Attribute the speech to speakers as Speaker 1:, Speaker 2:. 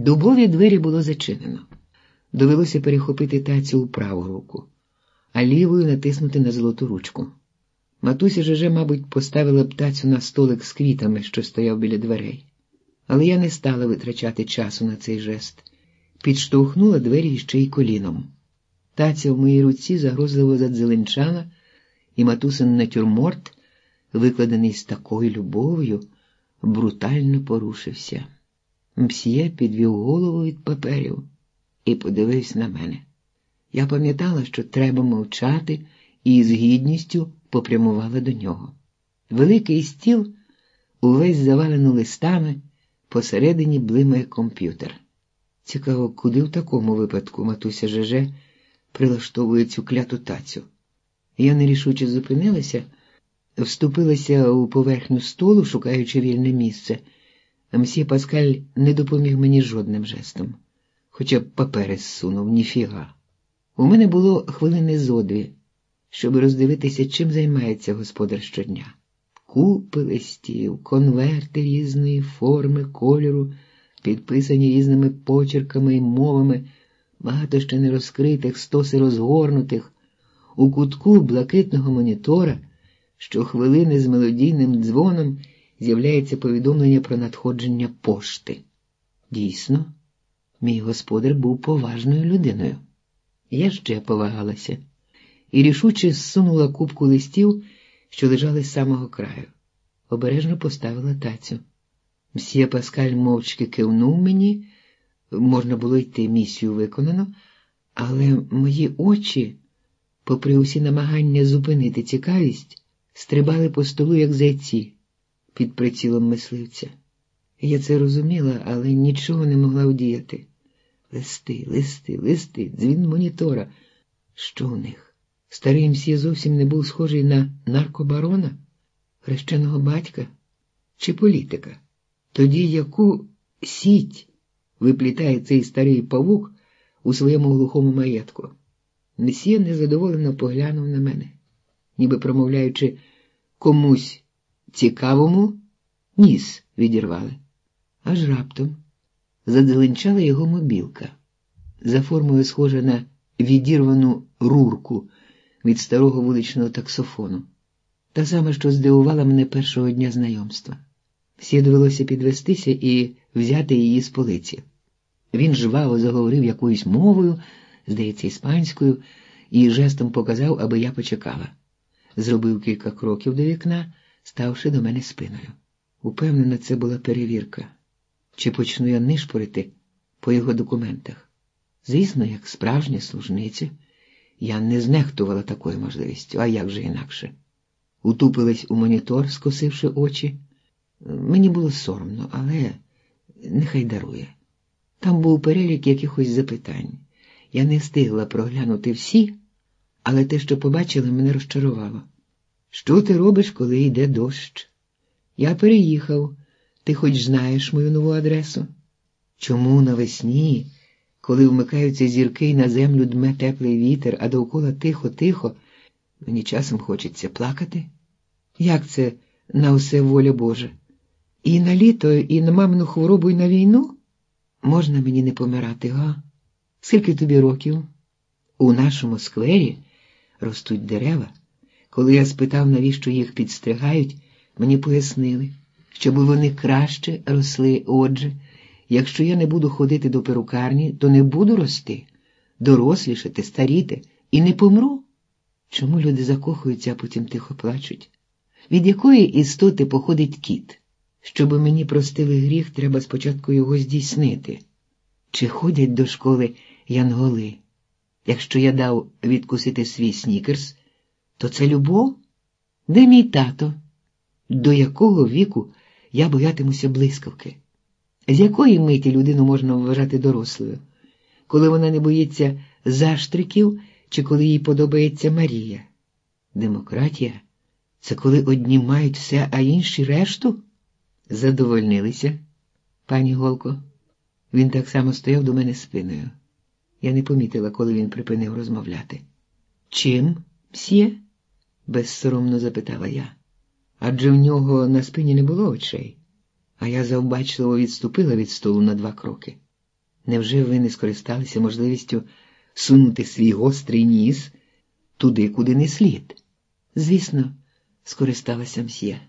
Speaker 1: Дубові двері було зачинено. Довелося перехопити тацю у праву руку, а лівою натиснути на золоту ручку. Матуся Жеже, мабуть, поставила б тацю на столик з квітами, що стояв біля дверей. Але я не стала витрачати часу на цей жест, підштовхнула двері ще й коліном. Таця в моїй руці загрозливо задзеленчала, і матусин натюрморт, викладений з такою любов'ю, брутально порушився. Мсьє підвів голову від паперів і подивився на мене. Я пам'ятала, що треба мовчати, і з гідністю попрямувала до нього. Великий стіл увесь завалено листами, посередині блимає комп'ютер. Цікаво, куди в такому випадку матуся Жеже прилаштовує цю кляту тацю. Я нерішуче зупинилася, вступилася у поверхню столу, шукаючи вільне місце. Мсьє Паскаль не допоміг мені жодним жестом, хоча б папери зсунув, ніфіга. У мене було хвилини зодві, щоб роздивитися, чим займається господар щодня. Купи листів, конверти різної форми, кольору, підписані різними почерками і мовами, багато ще не розкритих, стоси розгорнутих, у кутку блакитного монітора, щохвилини з мелодійним дзвоном з'являється повідомлення про надходження пошти. Дійсно, мій господар був поважною людиною. Я ще повагалася і рішуче зсунула кубку листів, що лежали з самого краю. Обережно поставила тацю. Мсьє Паскаль мовчки кивнув мені, можна було йти місію виконано, але мої очі, попри усі намагання зупинити цікавість, стрибали по столу, як зайці під прицілом мисливця. Я це розуміла, але нічого не могла вдіяти. Листи, листи, листи, дзвін монітора. Що в них? Старий мсьє зовсім не був схожий на наркобарона, хрещеного батька чи політика. Тоді яку сіть виплітає цей старий павук у своєму глухому маєтку? Месьє незадоволено поглянув на мене, ніби промовляючи комусь цікавому ніс відірвали. Аж раптом задзеленчала його мобілка, за формою схожа на відірвану рурку від старого вуличного таксофону, та саме, що здивувала мене першого дня знайомства. Всі довелося підвестися і взяти її з полиці. Він жваво заговорив якоюсь мовою, здається, іспанською, і жестом показав, аби я почекала. Зробив кілька кроків до вікна, ставши до мене спиною. Упевнена, це була перевірка. Чи почну я нишпорити по його документах? Звісно, як справжня служниця, я не знехтувала такою можливістю, а як же інакше. Утупилась у монітор, скосивши очі. Мені було соромно, але нехай дарує. Там був перелік якихось запитань. Я не встигла проглянути всі, але те, що побачили, мене розчарувало. Що ти робиш, коли йде дощ? Я переїхав. Ти хоч знаєш мою нову адресу? Чому навесні, коли вмикаються зірки і на землю дме теплий вітер, а довкола тихо-тихо, мені часом хочеться плакати? Як це на усе воля Божа? І на літо, і на мамину хворобу, і на війну? Можна мені не помирати, га? Скільки тобі років? У нашому сквері ростуть дерева. Коли я спитав, навіщо їх підстригають, мені пояснили, щоб вони краще росли. Отже, якщо я не буду ходити до перукарні, то не буду рости, дорослішати, старіти і не помру. Чому люди закохуються, а потім тихо плачуть? Від якої істоти походить кіт? Щоби мені простили гріх, треба спочатку його здійснити. Чи ходять до школи янголи? Якщо я дав відкусити свій снікерс, то це любов? Де мій тато? До якого віку я боятимуся блискавки? З якої миті людину можна вважати дорослою? Коли вона не боїться заштриків чи коли їй подобається Марія? Демократія це коли одні мають все, а інші решту? Задовольнилися, пані Голко. Він так само стояв до мене спиною. Я не помітила, коли він припинив розмовляти. Чим, мсьє? безсоромно запитала я. Адже в нього на спині не було очей, а я завбачливо відступила від столу на два кроки. Невже ви не скористалися можливістю сунути свій гострий ніс туди, куди не слід? Звісно, скористалася мсьє.